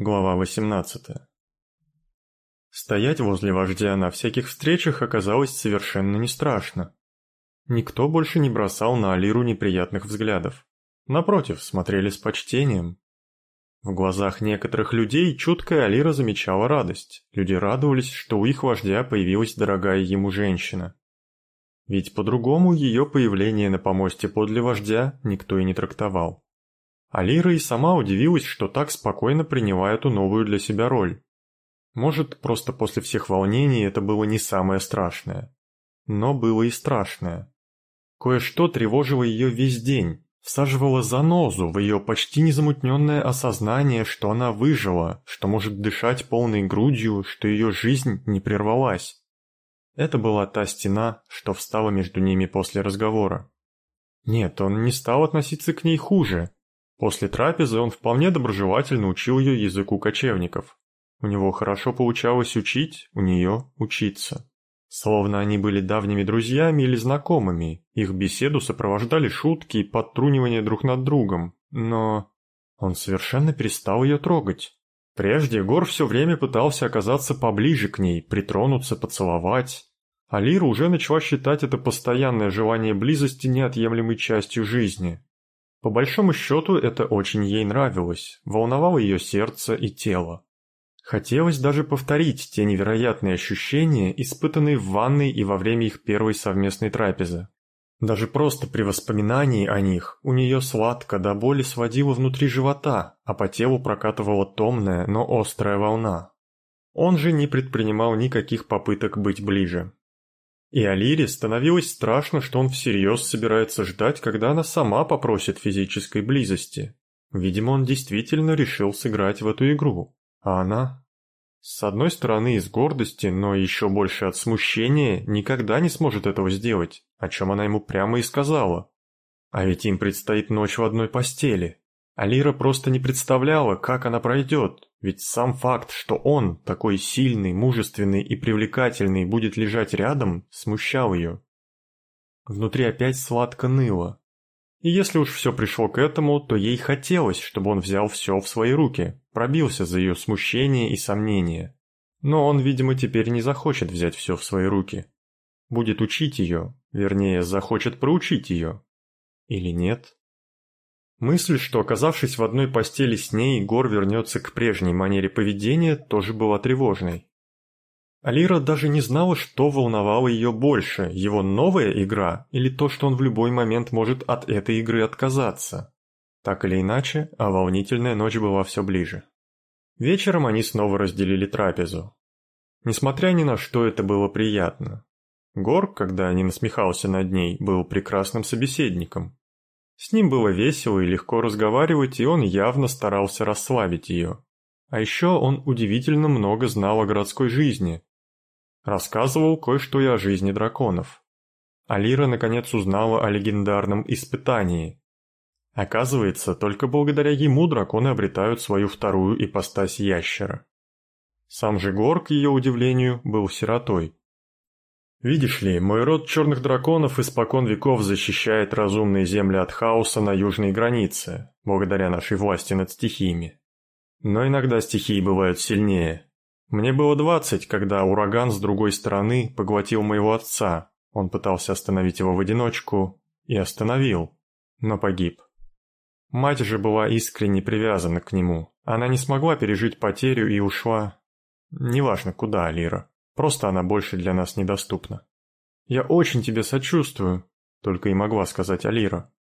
Глава 18. Стоять возле вождя на всяких встречах оказалось совершенно не страшно. Никто больше не бросал на Алиру неприятных взглядов. Напротив, смотрели с почтением. В глазах некоторых людей чуткая Алира замечала радость. Люди радовались, что у их вождя появилась дорогая ему женщина. Ведь по-другому ее появление на помосте подле вождя никто и не трактовал. Алира и сама удивилась, что так спокойно приняла эту новую для себя роль. Может, просто после всех волнений это было не самое страшное. Но было и страшное. Кое-что тревожило ее весь день, всаживало занозу в ее почти незамутненное осознание, что она выжила, что может дышать полной грудью, что ее жизнь не прервалась. Это была та стена, что встала между ними после разговора. Нет, он не стал относиться к ней хуже, После трапезы он вполне доброжелательно учил ее языку кочевников. У него хорошо получалось учить, у нее учиться. Словно они были давними друзьями или знакомыми, их беседу сопровождали шутки и подтрунивания друг над другом, но... Он совершенно перестал ее трогать. Прежде Гор все время пытался оказаться поближе к ней, притронуться, поцеловать. А Лира уже начала считать это постоянное желание близости неотъемлемой частью жизни. По большому счету это очень ей нравилось, волновало ее сердце и тело. Хотелось даже повторить те невероятные ощущения, испытанные в ванной и во время их первой совместной трапезы. Даже просто при воспоминании о них у нее сладко до боли сводило внутри живота, а по телу прокатывала томная, но острая волна. Он же не предпринимал никаких попыток быть ближе. И Алире становилось страшно, что он всерьез собирается ждать, когда она сама попросит физической близости. Видимо, он действительно решил сыграть в эту игру. А она... С одной стороны, из гордости, но еще больше от смущения, никогда не сможет этого сделать, о чем она ему прямо и сказала. А ведь им предстоит ночь в одной постели. Алира просто не представляла, как она пройдет, ведь сам факт, что он, такой сильный, мужественный и привлекательный, будет лежать рядом, смущал ее. Внутри опять сладко ныло. И если уж все пришло к этому, то ей хотелось, чтобы он взял все в свои руки, пробился за ее смущение и сомнение. Но он, видимо, теперь не захочет взять все в свои руки. Будет учить ее, вернее, захочет проучить ее. Или нет? Мысль, что оказавшись в одной постели с ней, Гор вернется к прежней манере поведения, тоже была тревожной. Алира даже не знала, что волновало ее больше, его новая игра или то, что он в любой момент может от этой игры отказаться. Так или иначе, а волнительная ночь была все ближе. Вечером они снова разделили трапезу. Несмотря ни на что, это было приятно. Гор, когда не насмехался над ней, был прекрасным собеседником. С ним было весело и легко разговаривать, и он явно старался расслабить ее. А еще он удивительно много знал о городской жизни. Рассказывал кое-что и о жизни драконов. Алира наконец узнала о легендарном испытании. Оказывается, только благодаря ему драконы обретают свою вторую ипостась ящера. Сам же Гор, к ее удивлению, был сиротой. Видишь ли, мой род черных драконов испокон веков защищает разумные земли от хаоса на южной границе, благодаря нашей власти над стихиями. Но иногда стихии бывают сильнее. Мне было двадцать, когда ураган с другой стороны поглотил моего отца. Он пытался остановить его в одиночку и остановил, но погиб. Мать же была искренне привязана к нему. Она не смогла пережить потерю и ушла... Неважно куда, Алира. Просто она больше для нас недоступна. Я очень тебе сочувствую, только и могла сказать Алира.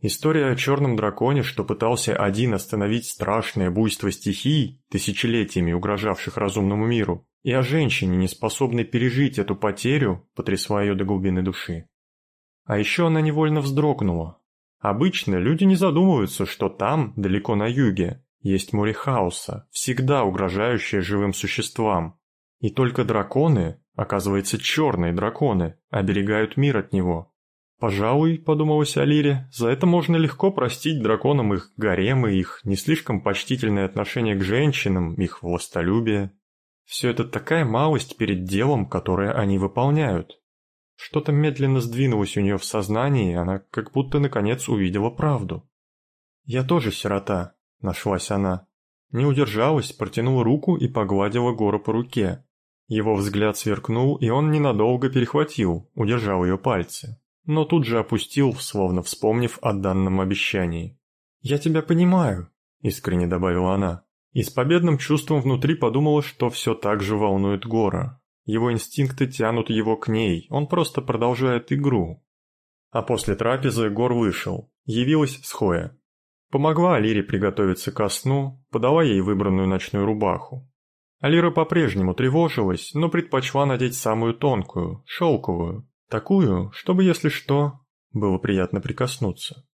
История о черном драконе, что пытался один остановить страшное буйство стихий, тысячелетиями угрожавших разумному миру, и о женщине, не способной пережить эту потерю, потрясла ее до глубины души. А еще она невольно вздрогнула. Обычно люди не задумываются, что там, далеко на юге, есть море хаоса, всегда угрожающее живым существам, и только драконы, оказывается черные драконы, оберегают мир от него. Пожалуй, подумалось Алире, за это можно легко простить драконам их гаремы, их не слишком почтительное отношение к женщинам, их властолюбие. Все это такая малость перед делом, которое они выполняют. Что-то медленно сдвинулось у нее в сознании, и она как будто наконец увидела правду. «Я тоже сирота», — нашлась она. Не удержалась, протянула руку и погладила Гора по руке. Его взгляд сверкнул, и он ненадолго перехватил, удержал ее пальцы. Но тут же опустил, словно вспомнив о данном обещании. «Я тебя понимаю», — искренне добавила она. И с победным чувством внутри подумала, что все так же волнует Гора. Его инстинкты тянут его к ней, он просто продолжает игру. А после трапезы Гор вышел. Явилась Схоя. Помогла Алире приготовиться ко сну, подала ей выбранную ночную рубаху. Алира по-прежнему тревожилась, но предпочла надеть самую тонкую, шелковую, такую, чтобы, если что, было приятно прикоснуться.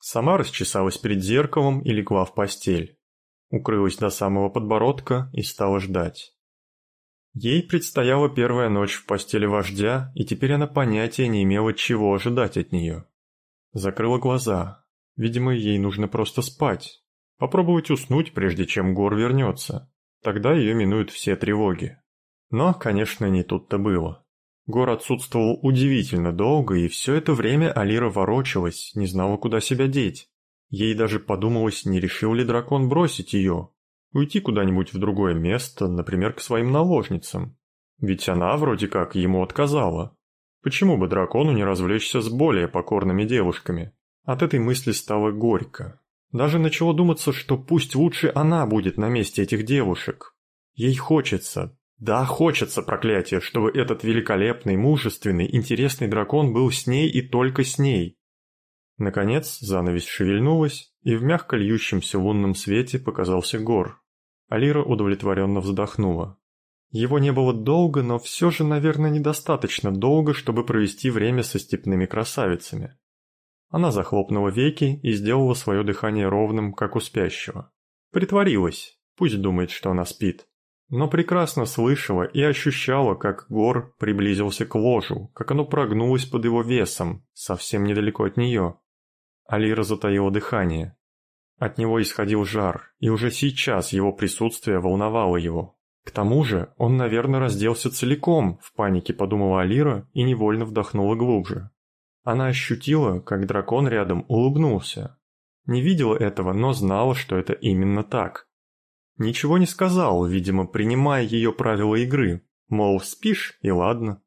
Сама расчесалась перед зеркалом и легла в постель. Укрылась до самого подбородка и стала ждать. Ей предстояла первая ночь в постели вождя, и теперь она понятия не имела, чего ожидать от нее. Закрыла глаза. Видимо, ей нужно просто спать. Попробовать уснуть, прежде чем Гор вернется. Тогда ее минуют все тревоги. Но, конечно, не тут-то было. Гор отсутствовал удивительно долго, и все это время Алира ворочалась, не знала, куда себя деть. Ей даже подумалось, не решил ли дракон бросить ее, Уйти куда-нибудь в другое место, например, к своим наложницам. Ведь она вроде как ему отказала. Почему бы дракону не развлечься с более покорными девушками? От этой мысли стало горько. Даже начало думаться, что пусть лучше она будет на месте этих девушек. Ей хочется, да, хочется, проклятие, чтобы этот великолепный, мужественный, интересный дракон был с ней и только с ней. Наконец занавес шевельнулась, и в мягко льющемся лунном свете показался гор. Алира удовлетворенно вздохнула. Его не было долго, но все же, наверное, недостаточно долго, чтобы провести время со степными красавицами. Она захлопнула веки и сделала свое дыхание ровным, как у спящего. Притворилась, пусть думает, что она спит. Но прекрасно слышала и ощущала, как гор приблизился к ложу, как оно прогнулось под его весом, совсем недалеко от нее. Алира затаила дыхание. От него исходил жар, и уже сейчас его присутствие волновало его. К тому же он, наверное, разделся целиком, в панике подумала Алира и невольно вдохнула глубже. Она ощутила, как дракон рядом улыбнулся. Не видела этого, но знала, что это именно так. Ничего не сказал, видимо, принимая ее правила игры, мол, спишь и ладно.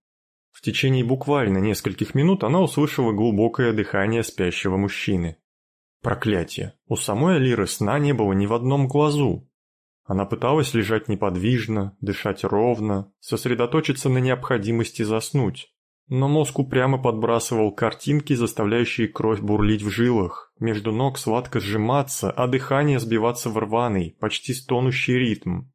В течение буквально нескольких минут она услышала глубокое дыхание спящего мужчины. Проклятие, у самой Алиры сна не было ни в одном глазу. Она пыталась лежать неподвижно, дышать ровно, сосредоточиться на необходимости заснуть. Но мозг упрямо подбрасывал картинки, заставляющие кровь бурлить в жилах, между ног сладко сжиматься, а дыхание сбиваться в рваный, почти стонущий ритм.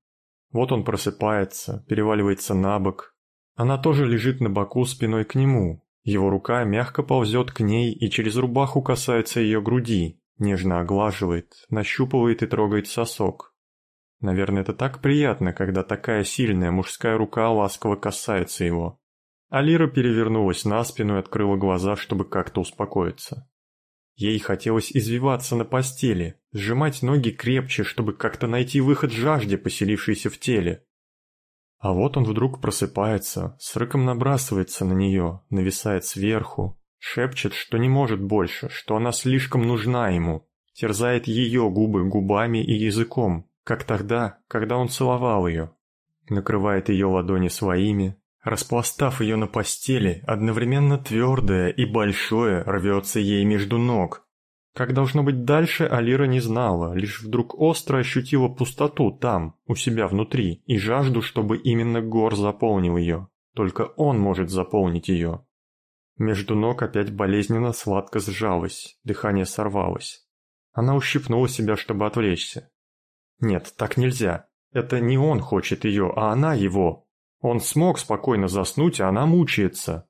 Вот он просыпается, переваливается на бок. Она тоже лежит на боку спиной к нему, его рука мягко ползет к ней и через рубаху касается ее груди, нежно оглаживает, нащупывает и трогает сосок. Наверное, это так приятно, когда такая сильная мужская рука ласково касается его. Алира перевернулась на спину и открыла глаза, чтобы как-то успокоиться. Ей хотелось извиваться на постели, сжимать ноги крепче, чтобы как-то найти выход жажде, поселившейся в теле. А вот он вдруг просыпается, с рыком набрасывается на нее, нависает сверху, шепчет, что не может больше, что она слишком нужна ему, терзает ее губы губами и языком, как тогда, когда он целовал ее. Накрывает ее ладони своими, распластав ее на постели, одновременно твердое и большое рвется ей между ног, как должно быть дальше, Алира не знала, лишь вдруг остро ощутила пустоту там, у себя внутри, и жажду, чтобы именно Гор заполнил ее. Только он может заполнить ее. Между ног опять болезненно сладко сжалось, дыхание сорвалось. Она ущипнула себя, чтобы отвлечься. Нет, так нельзя. Это не он хочет ее, а она его. Он смог спокойно заснуть, а она мучается.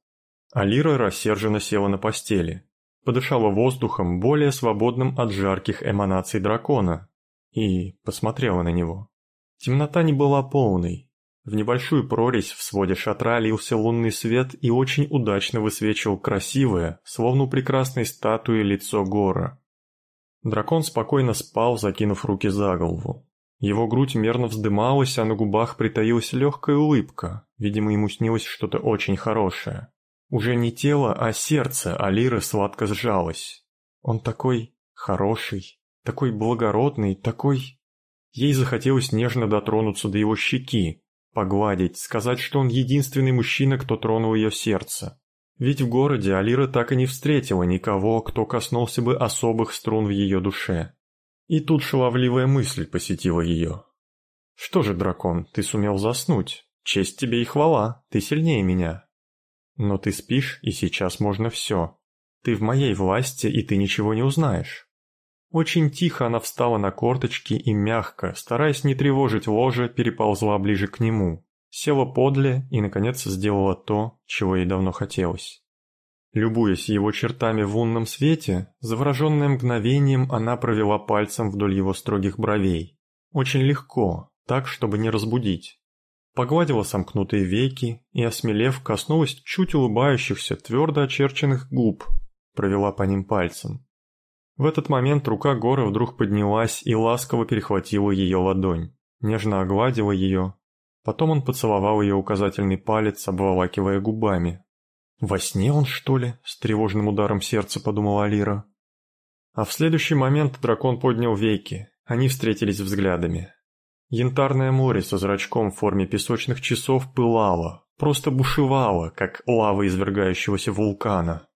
Алира рассерженно села на постели подышала воздухом, более свободным от жарких эманаций дракона, и посмотрела на него. Темнота не была полной. В небольшую прорезь в своде шатра лился лунный свет и очень удачно высвечивал красивое, словно у прекрасной статуи, лицо гора. Дракон спокойно спал, закинув руки за голову. Его грудь мерно вздымалась, а на губах притаилась легкая улыбка. Видимо, ему снилось что-то очень хорошее. Уже не тело, а сердце Алиры сладко сжалось. Он такой хороший, такой благородный, такой... Ей захотелось нежно дотронуться до его щеки, погладить, сказать, что он единственный мужчина, кто тронул ее сердце. Ведь в городе Алира так и не встретила никого, кто коснулся бы особых струн в ее душе. И тут шаловливая мысль посетила ее. «Что же, дракон, ты сумел заснуть? Честь тебе и хвала, ты сильнее меня. Но ты спишь, и сейчас можно все. Ты в моей власти, и ты ничего не узнаешь». Очень тихо она встала на корточки и мягко, стараясь не тревожить ложе, переползла ближе к нему, села подле и, наконец, сделала то, чего ей давно хотелось. Любуясь его чертами в лунном свете, завороженная мгновением она провела пальцем вдоль его строгих бровей. Очень легко, так, чтобы не разбудить. Погладила сомкнутые веки и, осмелев, коснулась чуть улыбающихся, твердо очерченных губ, провела по ним пальцем. В этот момент рука Гора вдруг поднялась и ласково перехватила ее ладонь, нежно огладила ее. Потом он поцеловал ее указательный палец, обволакивая губами. «Во сне он, что ли?» — с тревожным ударом сердца подумала Алира. А в следующий момент дракон поднял веки, они встретились взглядами. Янтарное море со зрачком в форме песочных часов пылало, просто бушевало, как лава извергающегося вулкана.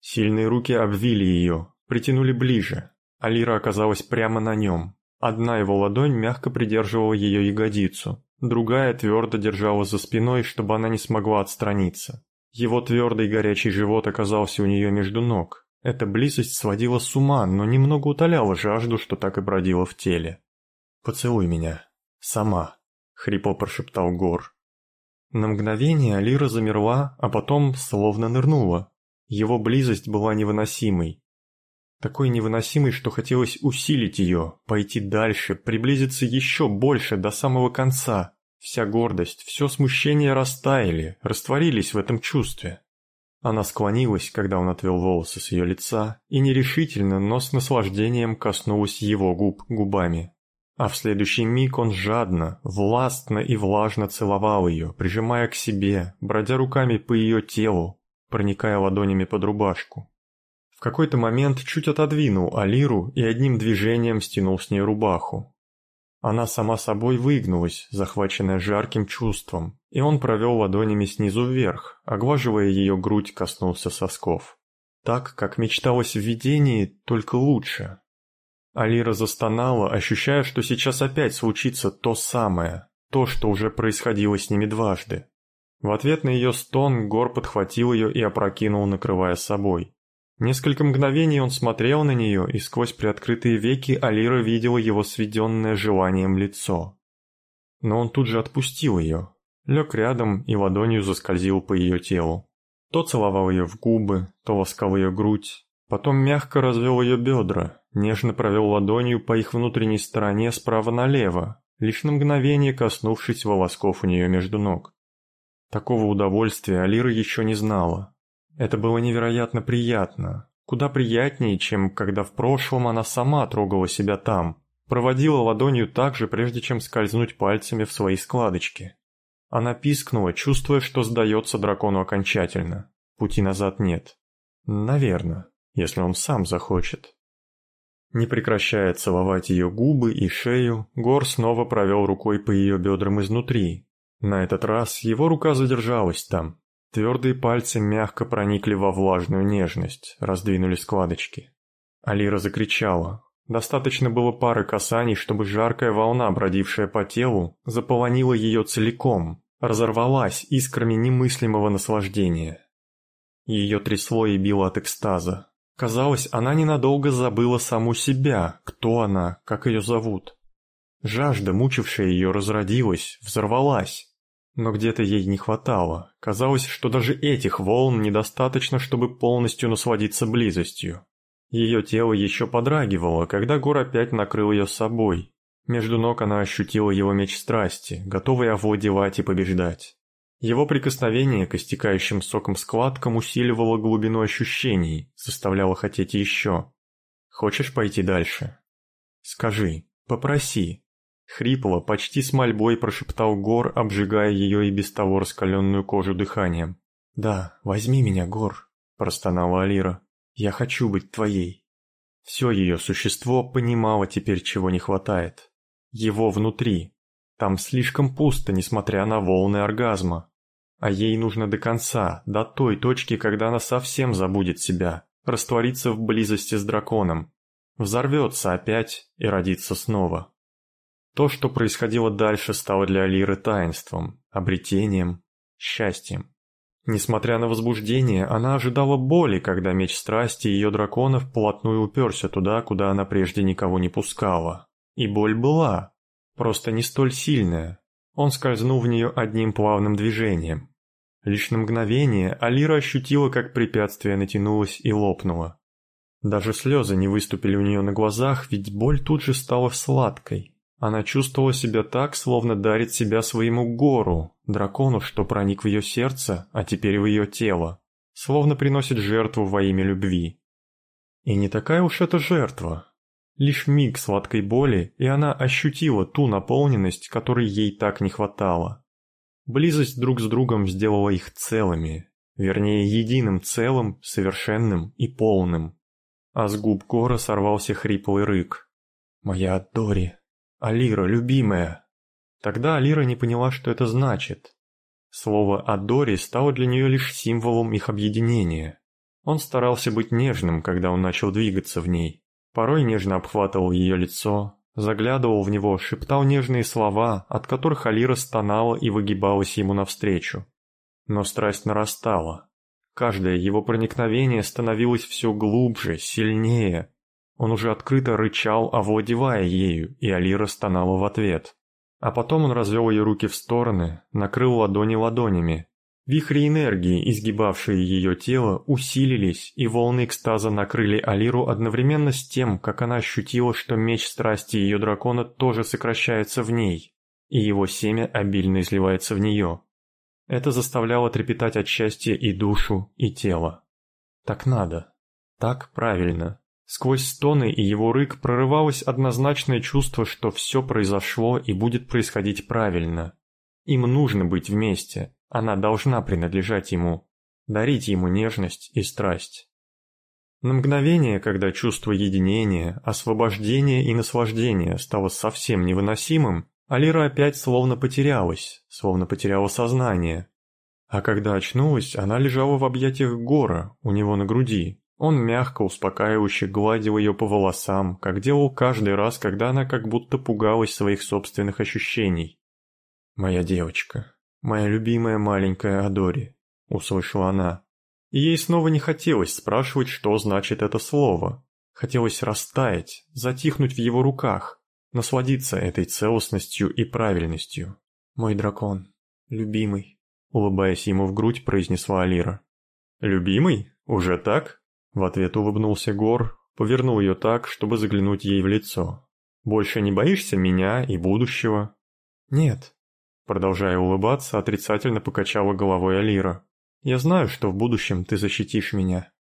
Сильные руки обвили ее, притянули ближе. Алира оказалась прямо на нем. Одна его ладонь мягко придерживала ее ягодицу, другая твердо держала за спиной, чтобы она не смогла отстраниться. Его твердый горячий живот оказался у нее между ног. Эта близость сводила с ума, но немного утоляла жажду, что так и бродила в теле. «Поцелуй меня. Сама», — хрипло прошептал Гор. На мгновение Алира замерла, а потом словно нырнула. Его близость была невыносимой, такой невыносимой, что хотелось усилить ее, пойти дальше, приблизиться еще больше, до самого конца. Вся гордость, все смущение растаяли, растворились в этом чувстве. Она склонилась, когда он отвел волосы с ее лица, и нерешительно, но с наслаждением коснулась его губ губами. А в следующий миг он жадно, властно и влажно целовал ее, прижимая к себе, бродя руками по ее телу, проникая ладонями под рубашку. В какой-то момент чуть отодвинул Алиру и одним движением стянул с ней рубаху. Она сама собой выгнулась, захваченная жарким чувством, и он провел ладонями снизу вверх, оглаживая ее грудь коснулся сосков. Так, как мечталось в видении, только лучше. Алира застонала, ощущая, что сейчас опять случится то самое, то, что уже происходило с ними дважды. В ответ на ее стон Гор подхватил ее и опрокинул, накрывая собой. Несколько мгновений он смотрел на нее, и сквозь приоткрытые веки Алира видела его сведенное желанием лицо. Но он тут же отпустил ее, лег рядом и ладонью заскользил по ее телу. То целовал ее в губы, то ласкал ее грудь, потом мягко развел ее бедра, нежно провел ладонью по их внутренней стороне справа налево, лишь на мгновение коснувшись волосков у нее между ног. Такого удовольствия Алира еще не знала. Это было невероятно приятно. Куда приятнее, чем когда в прошлом она сама трогала себя там, проводила ладонью так же, прежде чем скользнуть пальцами в свои складочки. Она пискнула, чувствуя, что сдается дракону окончательно. Пути назад нет. Наверное, если он сам захочет. Не прекращая целовать ее губы и шею, Гор снова провел рукой по ее бедрам изнутри. На этот раз его рука задержалась там, Твердые пальцы мягко проникли во влажную нежность, раздвинули складочки. Алира закричала. Достаточно было пары касаний, чтобы жаркая волна, бродившая по телу, заполонила ее целиком, разорвалась искрами немыслимого наслаждения. Ее трясло и било от экстаза. Казалось, она ненадолго забыла саму себя, кто она, как ее зовут. Жажда, мучившая ее, разродилась, взорвалась. Но где-то ей не хватало. Казалось, что даже этих волн недостаточно, чтобы полностью насладиться близостью. Ее тело еще подрагивало, когда Гор опять накрыл ее собой. Между ног она ощутила его меч страсти, готовый овладевать и побеждать. Его прикосновение к истекающим соком складкам усиливало глубину ощущений, заставляло хотеть еще. «Хочешь пойти дальше?» «Скажи, попроси, Хрипло, почти с мольбой прошептал Гор, обжигая ее и без того раскаленную кожу дыханием. «Да, возьми меня, Гор», – простонала Алира. «Я хочу быть твоей». Все ее существо понимало теперь, чего не хватает. Его внутри. Там слишком пусто, несмотря на волны оргазма. А ей нужно до конца, до той точки, когда она совсем забудет себя, растворится в близости с драконом, взорвется опять и родится снова. То, что происходило дальше, стало для Алиры таинством, обретением, счастьем. Несмотря на возбуждение, она ожидала боли, когда меч страсти ее дракона вплотную уперся туда, куда она прежде никого не пускала. И боль была, просто не столь сильная. Он скользнул в нее одним плавным движением. Лишь на мгновение Алира ощутила, как препятствие натянулось и лопнуло. Даже слезы не выступили у нее на глазах, ведь боль тут же стала сладкой. Она чувствовала себя так, словно дарит себя своему гору, дракону, что проник в ее сердце, а теперь в ее тело, словно приносит жертву во имя любви. И не такая уж это жертва. Лишь миг сладкой боли, и она ощутила ту наполненность, которой ей так не хватало. Близость друг с другом сделала их целыми, вернее, единым целым, совершенным и полным. А с губ Гора сорвался хриплый рык. «Моя Дори!» «Алира, любимая!» Тогда Алира не поняла, что это значит. Слово «Адори» стало для нее лишь символом их объединения. Он старался быть нежным, когда он начал двигаться в ней. Порой нежно обхватывал ее лицо, заглядывал в него, шептал нежные слова, от которых Алира стонала и выгибалась ему навстречу. Но страсть нарастала. Каждое его проникновение становилось все глубже, сильнее, он уже открыто рычал, овладевая ею, и Алира стонала в ответ. А потом он развел ее руки в стороны, накрыл ладони ладонями. Вихри энергии, изгибавшие ее тело, усилились, и волны экстаза накрыли Алиру одновременно с тем, как она ощутила, что меч страсти ее дракона тоже сокращается в ней, и его семя обильно изливается в нее. Это заставляло трепетать от счастья и душу, и тело. Так надо. Так правильно. Сквозь стоны и его рык прорывалось однозначное чувство, что все произошло и будет происходить правильно. Им нужно быть вместе, она должна принадлежать ему, дарить ему нежность и страсть. На мгновение, когда чувство единения, освобождения и наслаждения стало совсем невыносимым, Алира опять словно потерялась, словно потеряла сознание. А когда очнулась, она лежала в объятиях Гора у него на груди, он мягко, успокаивающе гладил ее по волосам, как делал каждый раз, когда она как будто пугалась своих собственных ощущений. «Моя девочка, моя любимая маленькая Адори», — услышала она. И ей снова не хотелось спрашивать, что значит это слово. Хотелось растаять, затихнуть в его руках, насладиться этой целостностью и правильностью. «Мой дракон, любимый», — улыбаясь ему в грудь, произнесла Алира. «Любимый? Уже так?» В ответ улыбнулся Гор, повернул ее так, чтобы заглянуть ей в лицо. «Больше не боишься меня и будущего?» «Нет». Продолжая улыбаться, отрицательно покачала головой Алира. «Я знаю, что в будущем ты защитишь меня».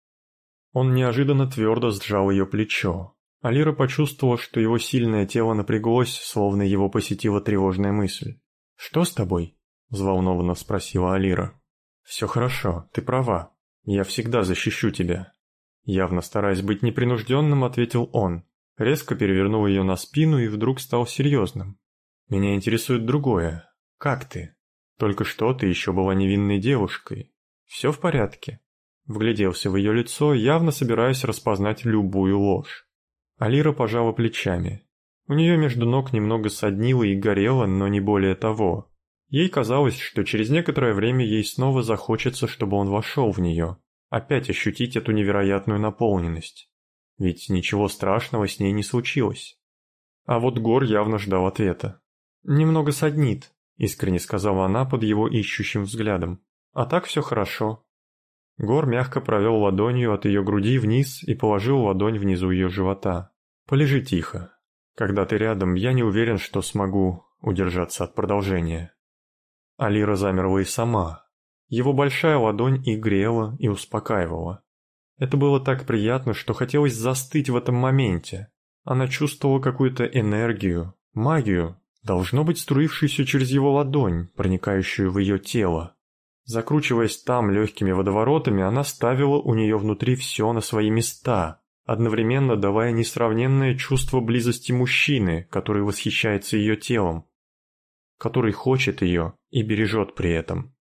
Он неожиданно твердо сжал ее плечо. Алира почувствовала, что его сильное тело напряглось, словно его посетила тревожная мысль. «Что с тобой?» – взволнованно спросила Алира. «Все хорошо, ты права. Я всегда защищу тебя. Явно стараясь быть непринужденным, ответил он. Резко перевернул ее на спину и вдруг стал серьезным. «Меня интересует другое. Как ты? Только что ты еще была невинной девушкой. Все в порядке?» Вгляделся в ее лицо, явно собираясь распознать любую ложь. Алира пожала плечами. У нее между ног немного соднило и горело, но не более того. Ей казалось, что через некоторое время ей снова захочется, чтобы он вошел в нее опять ощутить эту невероятную наполненность. Ведь ничего страшного с ней не случилось. А вот Гор явно ждал ответа. «Немного саднит», — искренне сказала она под его ищущим взглядом. «А так все хорошо». Гор мягко провел ладонью от ее груди вниз и положил ладонь внизу ее живота. «Полежи тихо. Когда ты рядом, я не уверен, что смогу удержаться от продолжения». Алира замерла и сама, его большая ладонь и грела, и успокаивала. Это было так приятно, что хотелось застыть в этом моменте. Она чувствовала какую-то энергию, магию, должно быть струившуюся через его ладонь, проникающую в ее тело. Закручиваясь там легкими водоворотами, она ставила у нее внутри все на свои места, одновременно давая несравненное чувство близости мужчины, который восхищается ее телом, который хочет ее и бережет при этом.